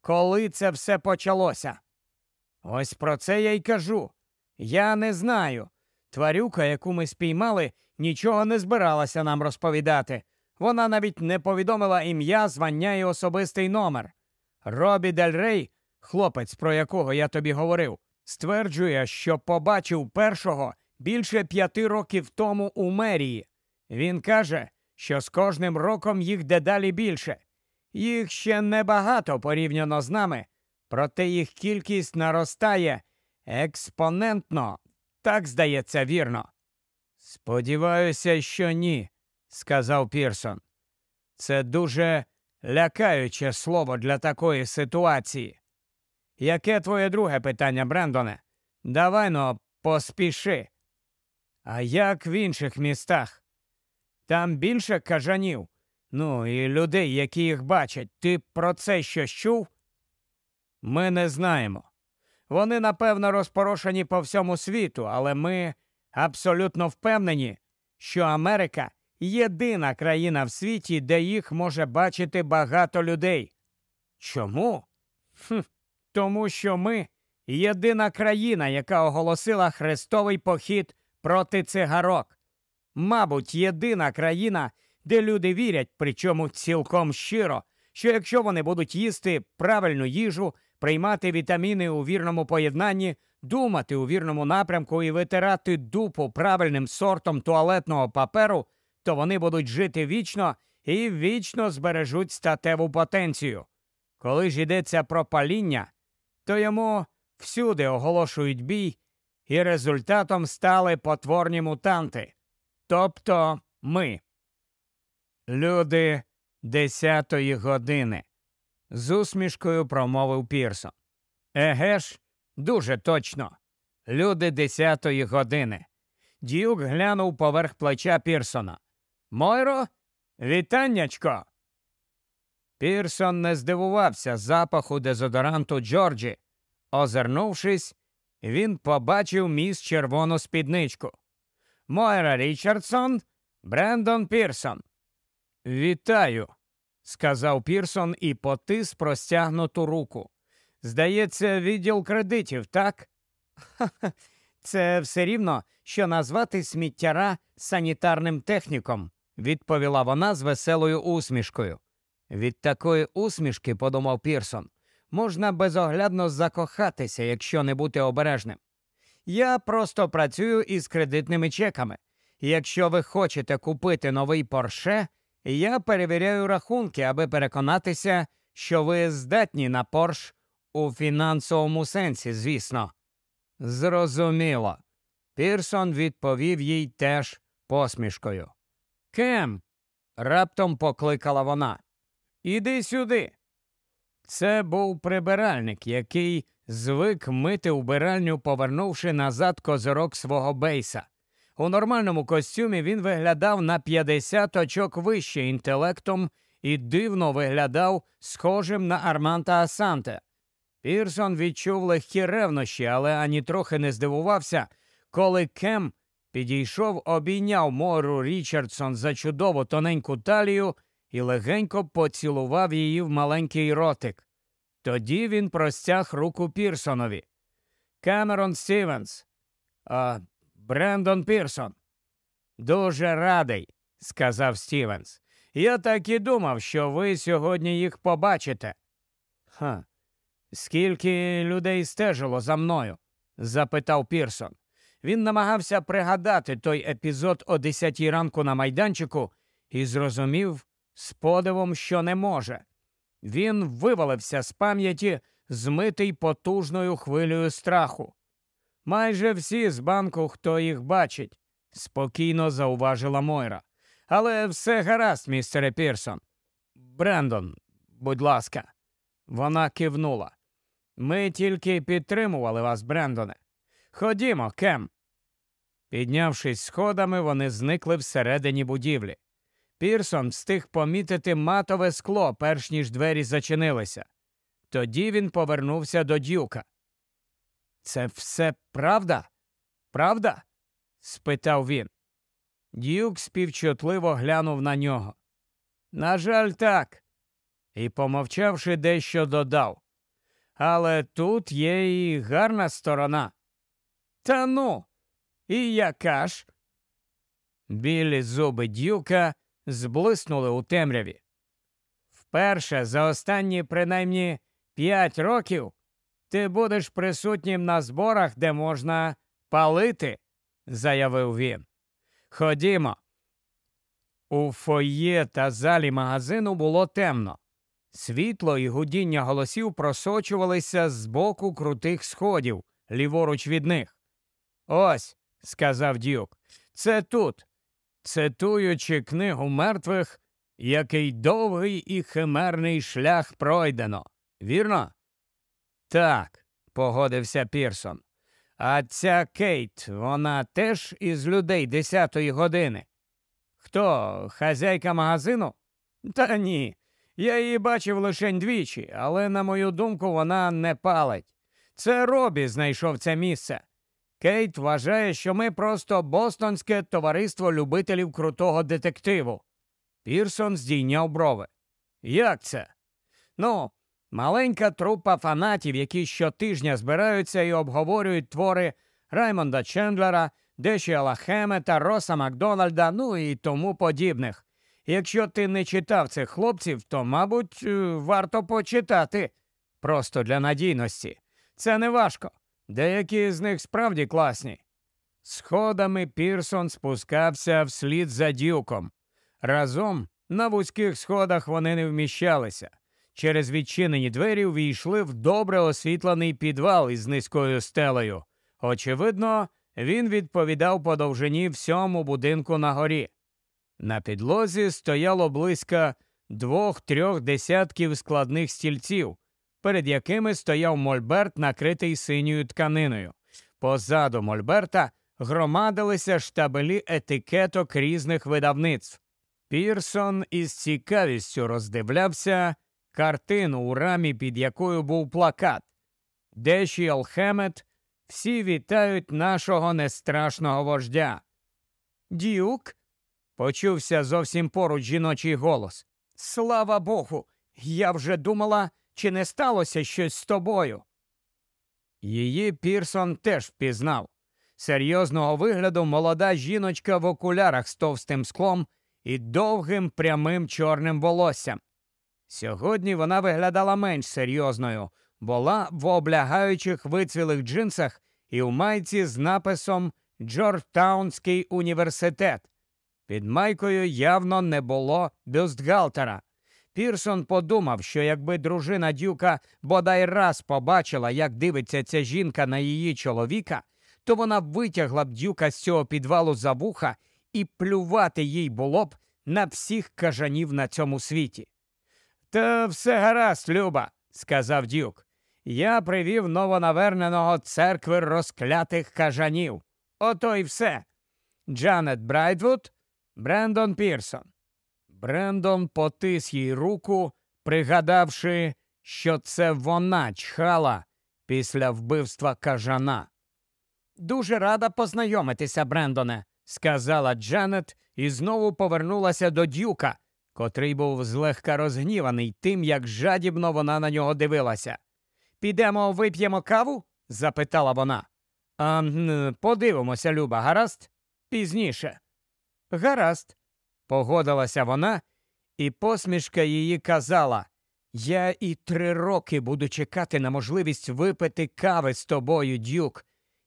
[SPEAKER 1] Коли це все почалося? Ось про це я й кажу. Я не знаю. Тварюка, яку ми спіймали, нічого не збиралася нам розповідати. Вона навіть не повідомила ім'я, звання і особистий номер. Робі Дель Рей, хлопець, про якого я тобі говорив, стверджує, що побачив першого більше п'яти років тому у мерії. Він каже, що з кожним роком їх дедалі більше. Їх ще небагато порівняно з нами, проте їх кількість наростає експонентно, так здається вірно. Сподіваюся, що ні, сказав Пірсон. Це дуже лякаюче слово для такої ситуації. Яке твоє друге питання, Брендоне? Давай но поспіши. А як в інших містах? Там більше кажанів, ну і людей, які їх бачать. Ти про це щось чув? Ми не знаємо. Вони, напевно, розпорошені по всьому світу, але ми абсолютно впевнені, що Америка єдина країна в світі, де їх може бачити багато людей. Чому? Хм, Тому що ми єдина країна, яка оголосила хрестовий похід проти цигарок. Мабуть, єдина країна, де люди вірять, причому цілком щиро, що якщо вони будуть їсти правильну їжу, приймати вітаміни у вірному поєднанні, думати у вірному напрямку і витирати дупу правильним сортом туалетного паперу, то вони будуть жити вічно і вічно збережуть статеву потенцію. Коли ж йдеться про паління, то йому всюди оголошують бій, і результатом стали потворні мутанти, тобто ми. Люди десятої години, з усмішкою промовив Пірсон. Еге ж, дуже точно. Люди десятої години. Дюк глянув поверх плеча Пірсона. Мойро, вітаннячко. Пірсон не здивувався запаху дезодоранту Джорджі. Озирнувшись, він побачив міс червону спідничку. Мойра Річардсон, Брендон Пірсон. Вітаю, сказав Пірсон і потис простягнуту руку. Здається, відділ кредитів, так? Це все рівно, що назвати сміттяра санітарним техніком, відповіла вона з веселою усмішкою. Від такої усмішки, подумав Пірсон, можна безоглядно закохатися, якщо не бути обережним. Я просто працюю із кредитними чеками. Якщо ви хочете купити новий порше, я перевіряю рахунки, аби переконатися, що ви здатні на порш у фінансовому сенсі, звісно. Зрозуміло. Пірсон відповів їй теж посмішкою. Кем? раптом покликала вона. Іди сюди. Це був прибиральник, який звик мити вбиральню, повернувши назад козирок свого бейса. У нормальному костюмі він виглядав на 50 очок вище інтелектом і дивно виглядав схожим на Арманта Асанте. Пірсон відчув легкі ревнощі, але ані трохи не здивувався, коли Кем підійшов, обійняв Мору Річардсон за чудову тоненьку талію і легенько поцілував її в маленький ротик. Тоді він простяг руку Пірсонові. Камерон Стівенс, а Брендон Пірсон. Дуже радий, сказав Стівенс. Я так і думав, що ви сьогодні їх побачите. Ха, скільки людей стежило за мною? запитав Пірсон. Він намагався пригадати той епізод о десятій ранку на майданчику і зрозумів з подивом, що не може. Він вивалився з пам'яті, змитий потужною хвилею страху. Майже всі з банку, хто їх бачить, спокійно зауважила Мойра. Але все гаразд, містере Пірсон. Брендон, будь ласка, вона кивнула. Ми тільки підтримували вас, Брендоне. Ходімо, Кем. Піднявшись сходами, вони зникли всередині будівлі. Пірсон встиг помітити матове скло, перш ніж двері зачинилися. Тоді він повернувся до дюка. Це все правда? Правда? спитав він. Дюк співчутливо глянув на нього. На жаль, так. І, помовчавши, дещо додав. Але тут є і гарна сторона. Та ну, і яка ж? Білі зуби дюка зблиснули у темряві. Вперше за останні принаймні п'ять років ти будеш присутнім на зборах, де можна палити, заявив він. Ходімо. У фоє та залі магазину було темно. Світло і гудіння голосів просочувалися з боку крутих сходів, ліворуч від них. Ось, сказав дюк, це тут, цитуючи книгу мертвих, який довгий і химерний шлях пройдено. Вірно? Так, погодився Пірсон. А ця Кейт, вона теж із людей десятої години. Хто, хазяйка магазину? Та ні. Я її бачив лише двічі, але, на мою думку, вона не палить. Це Робі знайшов це місце. Кейт вважає, що ми просто бостонське товариство любителів крутого детективу. Пірсон здійняв брови. Як це? Ну, маленька трупа фанатів, які щотижня збираються і обговорюють твори Раймонда Чендлера, Дешіала Хемета, Роса Макдональда, ну і тому подібних. Якщо ти не читав цих хлопців, то, мабуть, е, варто почитати. Просто для надійності. Це не важко. Деякі з них справді класні. Сходами Пірсон спускався вслід за дюком. Разом на вузьких сходах вони не вміщалися. Через відчинені двері ввійшли в добре освітлений підвал із низькою стелею. Очевидно, він відповідав по довжині всьому будинку на горі. На підлозі стояло близько двох-трьох десятків складних стільців, перед якими стояв мольберт, накритий синьою тканиною. Позаду мольберта громадилися штабелі етикеток різних видавництв. Пірсон із цікавістю роздивлявся картину у рамі, під якою був плакат. Деші Алхемет всі вітають нашого нестрашного вождя. Дюк, почувся зовсім поруч жіночий голос. Слава Богу, я вже думала, чи не сталося щось з тобою. Її Пірсон теж впізнав. Серйозного вигляду молода жіночка в окулярах з товстим склом і довгим прямим чорним волоссям. Сьогодні вона виглядала менш серйозною, була в облягаючих вицвілих джинсах і в майці з написом Джорджтаунський університет. Під майкою явно не було бюстгальтера. Пірсон подумав, що якби дружина дюка бодай раз побачила, як дивиться ця жінка на її чоловіка, то вона витягла б дюка з цього підвалу за вуха і плювати їй було б на всіх кажанів на цьому світі. Та все гаразд, Люба, сказав дюк. Я привів новонаверненого до церкви розклятих кажанів. Ото й все. Джанет Брайтвуд, Брендон Пірсон. Брендон потис їй руку, пригадавши, що це вона чхала після вбивства кажана. Дуже рада познайомитися, Брендоне, сказала Джанет і знову повернулася до дюка, котрий був злегка розгніваний тим, як жадібно вона на нього дивилася. Підемо вип'ємо каву? запитала вона. «А, Подивимося, Люба, гаразд? Пізніше. Гаразд, погодилася вона, і посмішка її казала Я і три роки буду чекати на можливість випити кави з тобою, дюк,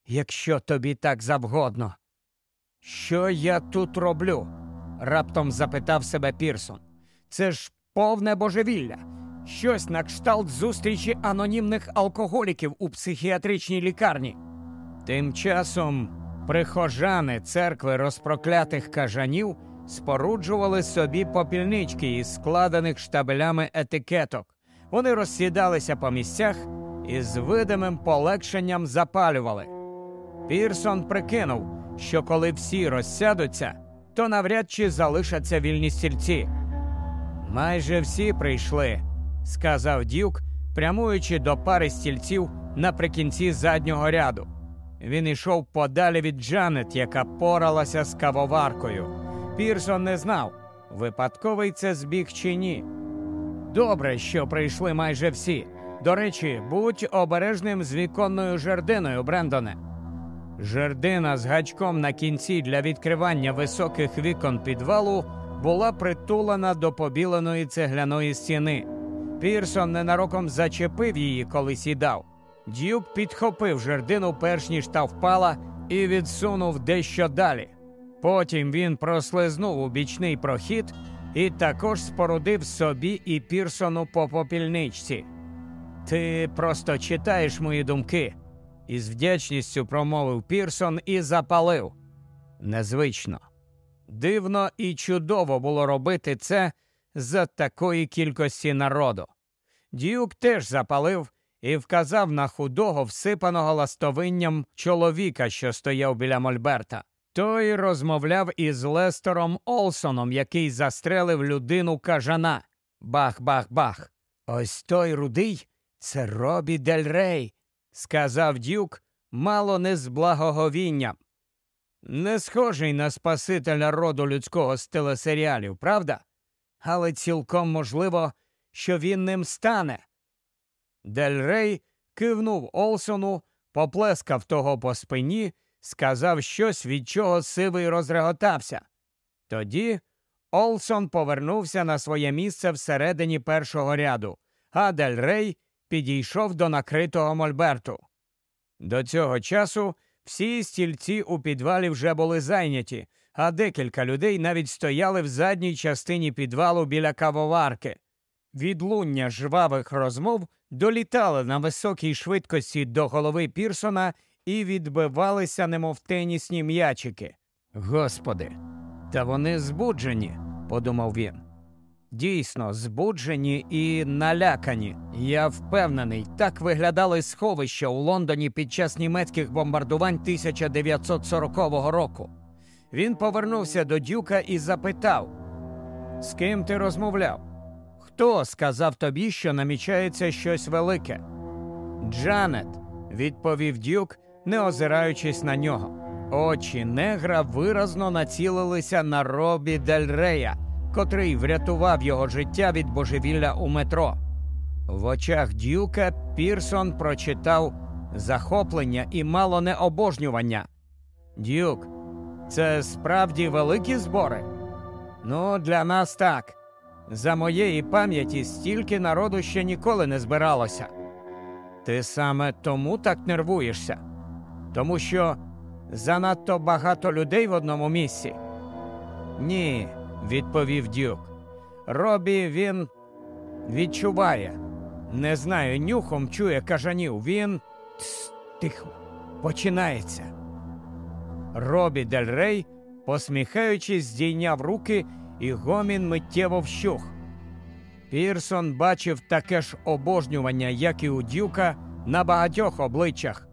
[SPEAKER 1] якщо тобі так завгодно. Що я тут роблю? раптом запитав себе Пірсон. Це ж повне божевілля. Щось на кшталт зустрічі анонімних алкоголіків у психіатричній лікарні. Тим часом прихожани церкви розпроклятих кажанів споруджували собі попільнички із складених штабелями етикеток. Вони розсідалися по місцях і з видимим полегшенням запалювали. Пірсон прикинув, що коли всі розсядуться, то навряд чи залишаться вільні стільці. Майже всі прийшли, сказав дюк, прямуючи до пари стільців наприкінці заднього ряду. Він ішов подалі від Джанет, яка поралася з кавоваркою. Пірсон не знав, випадковий це збіг чи ні. Добре, що прийшли майже всі. До речі, будь обережним з віконною жердиною, Брендоне. Жердина з гачком на кінці для відкривання високих вікон підвалу була притулена до побіленої цегляної стіни. Пірсон ненароком зачепив її, коли сідав. Дюк підхопив жердину, перш ніж та впала, і відсунув дещо далі. Потім він прослизнув у бічний прохід і також спорудив собі і Пірсону по попільничці. Ти просто читаєш мої думки, із вдячністю промовив Пірсон і запалив. Незвично. Дивно і чудово було робити це за такої кількості народу. Дюк теж запалив і вказав на худого, всипаного ластовинням чоловіка, що стояв біля Мольберта. Той розмовляв із Лестером Олсоном, який застрелив людину кажана. Бах-бах-бах. Ось той рудий це Робі Дель Рей, сказав дюк, мало не з благоговінням. Не схожий на Спасителя роду людського з телесеріалів, правда? Але цілком можливо, що він ним стане. Дель Рей кивнув Олсону, поплескав того по спині, сказав щось, від чого сивий розреготався. Тоді Олсон повернувся на своє місце всередині першого ряду, а Дель Рей підійшов до накритого мольберту. До цього часу всі стільці у підвалі вже були зайняті, а декілька людей навіть стояли в задній частині підвалу біля кавоварки. Відлуння жвавих розмов долітали на високій швидкості до голови Пірсона і відбивалися, немов тенісні м'ячики. Господи, Та вони збуджені, подумав він. Дійсно, збуджені і налякані. Я впевнений, так виглядали сховища у Лондоні під час німецьких бомбардувань 1940 року. Він повернувся до дюка і запитав: З ким ти розмовляв? Хто сказав тобі, що намічається щось велике? Джанет, відповів дюк, не озираючись на нього. Очі негра виразно націлилися на робі Дель Рея, котрий врятував його життя від божевілля у метро. В очах дюка Пірсон прочитав захоплення і мало не обожнювання. Дюк, це справді великі збори? Ну, для нас так. За моєї пам'яті стільки народу ще ніколи не збиралося. Ти саме тому так нервуєшся, тому що занадто багато людей в одному місці. Ні, відповів Дюк. Робі він відчуває. Не знаю, нюхом чує кажанів. Він Тс, тихо починається. Робі Дель Рей, посміхаючись, здійняв руки, і гомін миттєво вщух. Пірсон бачив таке ж обожнювання, як і у дюка, на багатьох обличчях,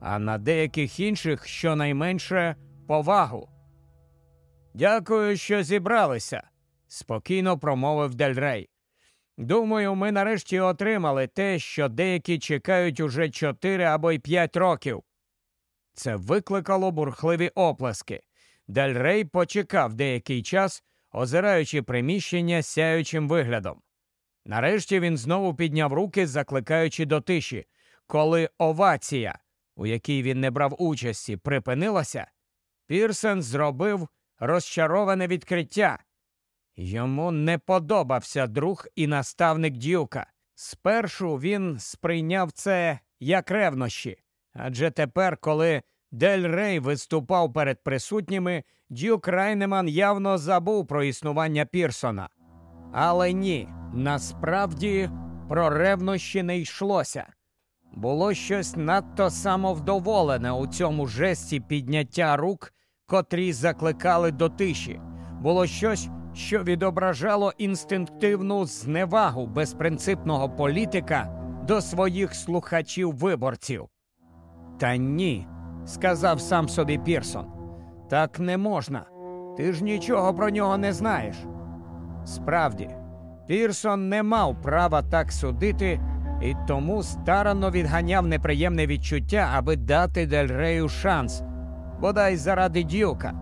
[SPEAKER 1] а на деяких інших щонайменше повагу. Дякую, що зібралися, спокійно промовив Дель Рей. Думаю, ми нарешті отримали те, що деякі чекають уже чотири або й п'ять років. Це викликало бурхливі оплески. Дель Рей почекав деякий час, озираючи приміщення сяючим виглядом. Нарешті він знову підняв руки, закликаючи до тиші. Коли овація, у якій він не брав участі, припинилася, Пірсен зробив розчароване відкриття. Йому не подобався друг і наставник дюка. Спершу він сприйняв це як ревнощі, адже тепер, коли Дель Рей виступав перед присутніми, дюк Райнеман явно забув про існування Пірсона. Але ні, насправді про ревнощі не йшлося. Було щось надто самовдоволене у цьому жесті підняття рук, котрі закликали до тиші. Було щось, що відображало інстинктивну зневагу безпринципного політика до своїх слухачів виборців. Та ні, сказав сам собі Пірсон. Так не можна. Ти ж нічого про нього не знаєш. Справді, Пірсон не мав права так судити і тому старанно відганяв неприємне відчуття, аби дати Дельрею шанс, бодай заради дюка.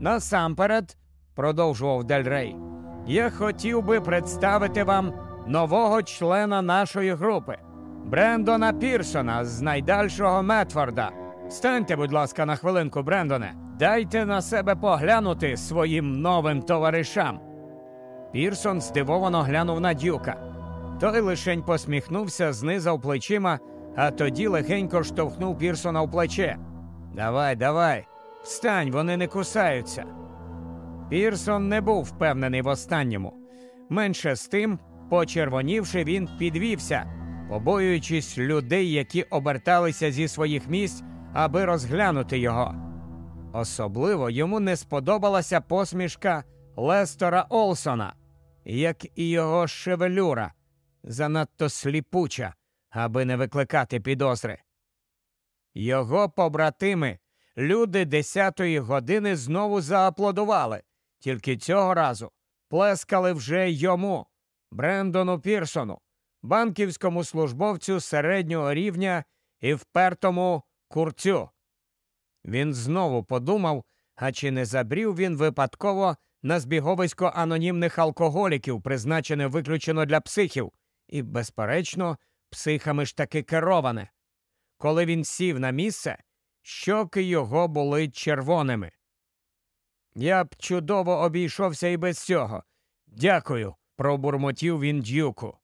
[SPEAKER 1] Насамперед, продовжував Дельрей, я хотів би представити вам нового члена нашої групи, Брендона Пірсона з найдальшого Метфорда. Станьте, будь ласка, на хвилинку, Брендоне. Дайте на себе поглянути своїм новим товаришам. Пірсон здивовано глянув на дюка. Той лишень посміхнувся, знизав плечима, а тоді легенько штовхнув Пірсона в плече. Давай, давай, встань, вони не кусаються. Пірсон не був впевнений в останньому. Менше з тим, почервонівши, він підвівся, побоюючись людей, які оберталися зі своїх місць, аби розглянути його. Особливо йому не сподобалася посмішка Лестора Олсона, як і його шевелюра, занадто сліпуча, аби не викликати підозри. Його побратими, люди десятої години знову зааплодували, тільки цього разу плескали вже йому, Брендону Пірсону, банківському службовцю середнього рівня і впертому курцю. Він знову подумав, а чи не забрів він випадково на збіговисько анонімних алкоголіків, призначене виключено для психів, і, безперечно, психами ж таки кероване. Коли він сів на місце, щоки його були червоними. Я б чудово обійшовся і без цього. Дякую, пробурмотів він дюку.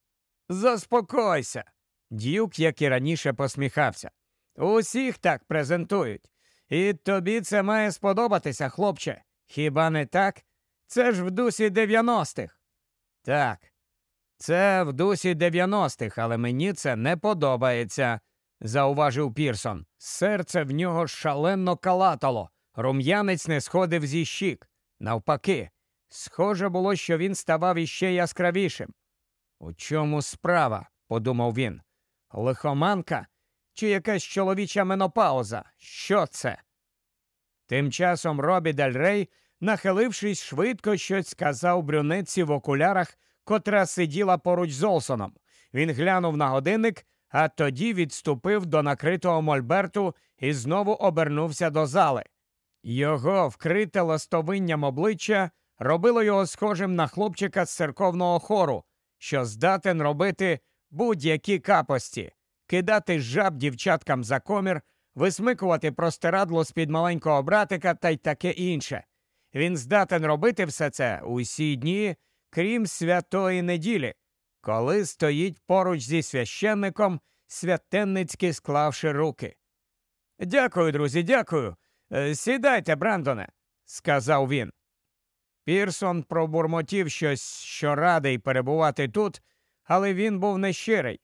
[SPEAKER 1] Заспокойся. Дюк, як і раніше, посміхався. Усіх так презентують. І тобі це має сподобатися, хлопче. Хіба не так? Це ж в дусі 90-х. Так, це в дусі 90-х, але мені це не подобається, зауважив Пірсон. Серце в нього шалено калатало, рум'янець не сходив зі щік. Навпаки, схоже було, що він ставав іще яскравішим. У чому справа? подумав він. Лихоманка чи якась чоловіча менопауза? Що це? Тим часом Робі Дель Рей, нахилившись швидко, щось сказав брюнетці в окулярах, котра сиділа поруч з Олсоном. Він глянув на годинник, а тоді відступив до накритого мольберту і знову обернувся до зали. Його вкрите ластовинням обличчя робило його схожим на хлопчика з церковного хору, що здатен робити будь-які капості, кидати жаб дівчаткам за комір, висмикувати простирадло з під маленького братика та й таке інше. Він здатен робити все це усі дні, крім святої неділі, коли стоїть поруч зі священником, святенницьки склавши руки. Дякую, друзі, дякую. Е, сідайте, Брандоне, сказав він. Пірсон пробурмотів щось, що радий перебувати тут, але він був нещирий.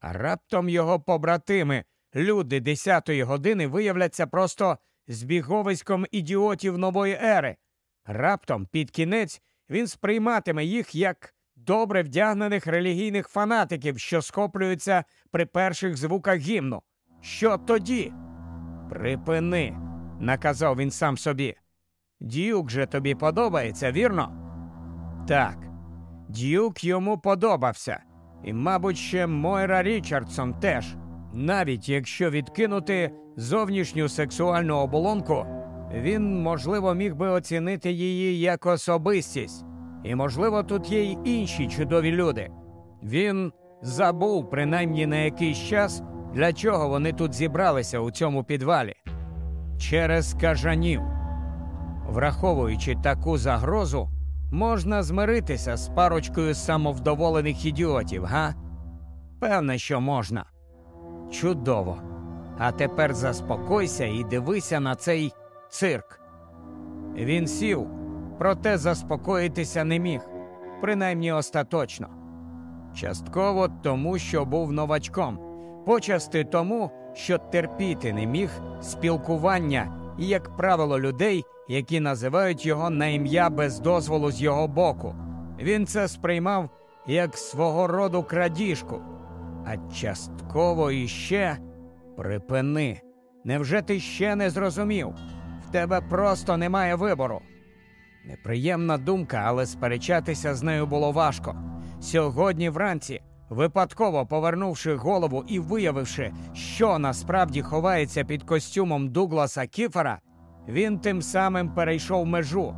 [SPEAKER 1] Раптом його побратими, люди десятої години, виявляться просто збіговиськом ідіотів нової ери. Раптом, під кінець, він сприйматиме їх як добре вдягнених релігійних фанатиків, що схоплюються при перших звуках гімну. Що тоді? Припини, наказав він сам собі. Дюк же тобі подобається, вірно? Так, дюк йому подобався, і, мабуть, ще Мойра Річардсон теж. Навіть якщо відкинути зовнішню сексуальну оболонку, він, можливо, міг би оцінити її як особистість. І, можливо, тут є й інші чудові люди. Він забув, принаймні на якийсь час, для чого вони тут зібралися у цьому підвалі. Через кажанів. Враховуючи таку загрозу, можна змиритися з парочкою самовдоволених ідіотів, га? Певне, що можна. Чудово. А тепер заспокойся і дивися на цей цирк. Він сів, проте заспокоїтися не міг, принаймні остаточно. Частково тому, що був новачком, почасти тому, що терпіти не міг спілкування і, як правило, людей, які називають його на ім'я без дозволу з його боку. Він це сприймав як свого роду крадіжку, а частково іще припини. Невже ти ще не зрозумів? Тебе просто немає вибору. Неприємна думка, але сперечатися з нею було важко. Сьогодні вранці, випадково повернувши голову і виявивши, що насправді ховається під костюмом Дугласа Кіфера, він тим самим перейшов межу.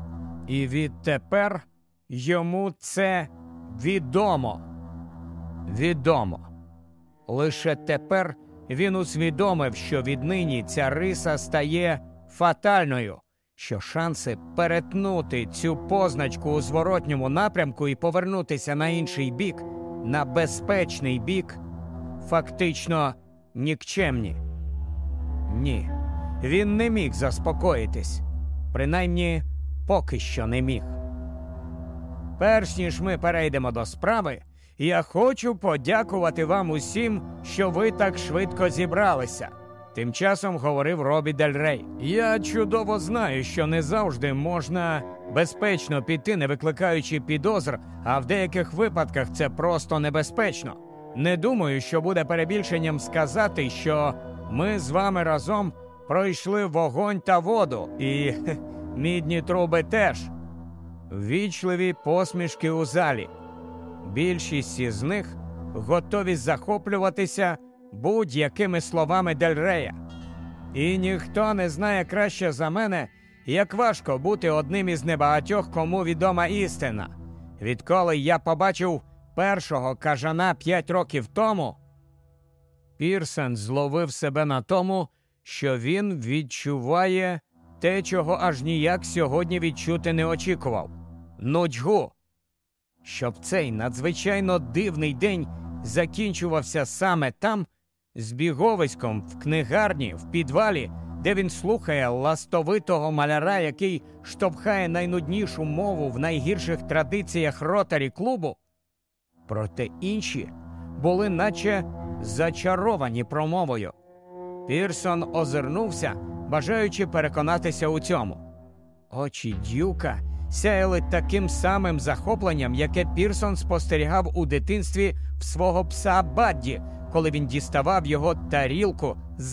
[SPEAKER 1] І відтепер йому це відомо. Відомо. Лише тепер він усвідомив, що віднині ця риса стає фатальною, що шанси перетнути цю позначку у зворотньому напрямку і повернутися на інший бік, на безпечний бік, фактично нікчемні. Ні, він не міг заспокоїтись, принаймні поки що не міг. Перш ніж ми перейдемо до справи, я хочу подякувати вам усім, що ви так швидко зібралися. Тим часом говорив Робі Дель Рей. Я чудово знаю, що не завжди можна безпечно піти, не викликаючи підозр, а в деяких випадках це просто небезпечно. Не думаю, що буде перебільшенням сказати, що ми з вами разом пройшли вогонь та воду, і хе, *laughs* мідні труби теж. Вічливі посмішки у залі. Більшість із них готові захоплюватися будь-якими словами Дельрея. І ніхто не знає краще за мене, як важко бути одним із небагатьох, кому відома істина. Відколи я побачив першого кажана п'ять років тому, Пірсен зловив себе на тому, що він відчуває те, чого аж ніяк сьогодні відчути не очікував нудьгу. Щоб цей надзвичайно дивний день закінчувався саме там, з біговиськом в книгарні, в підвалі, де він слухає ластовитого маляра, який штовхає найнуднішу мову в найгірших традиціях ротарі клубу. Проте інші були наче зачаровані промовою. Пірсон озирнувся, бажаючи переконатися у цьому. Очі дюка сяяли таким самим захопленням, яке Пірсон спостерігав у дитинстві в свого пса Бадді, коли він діставав його тарілку з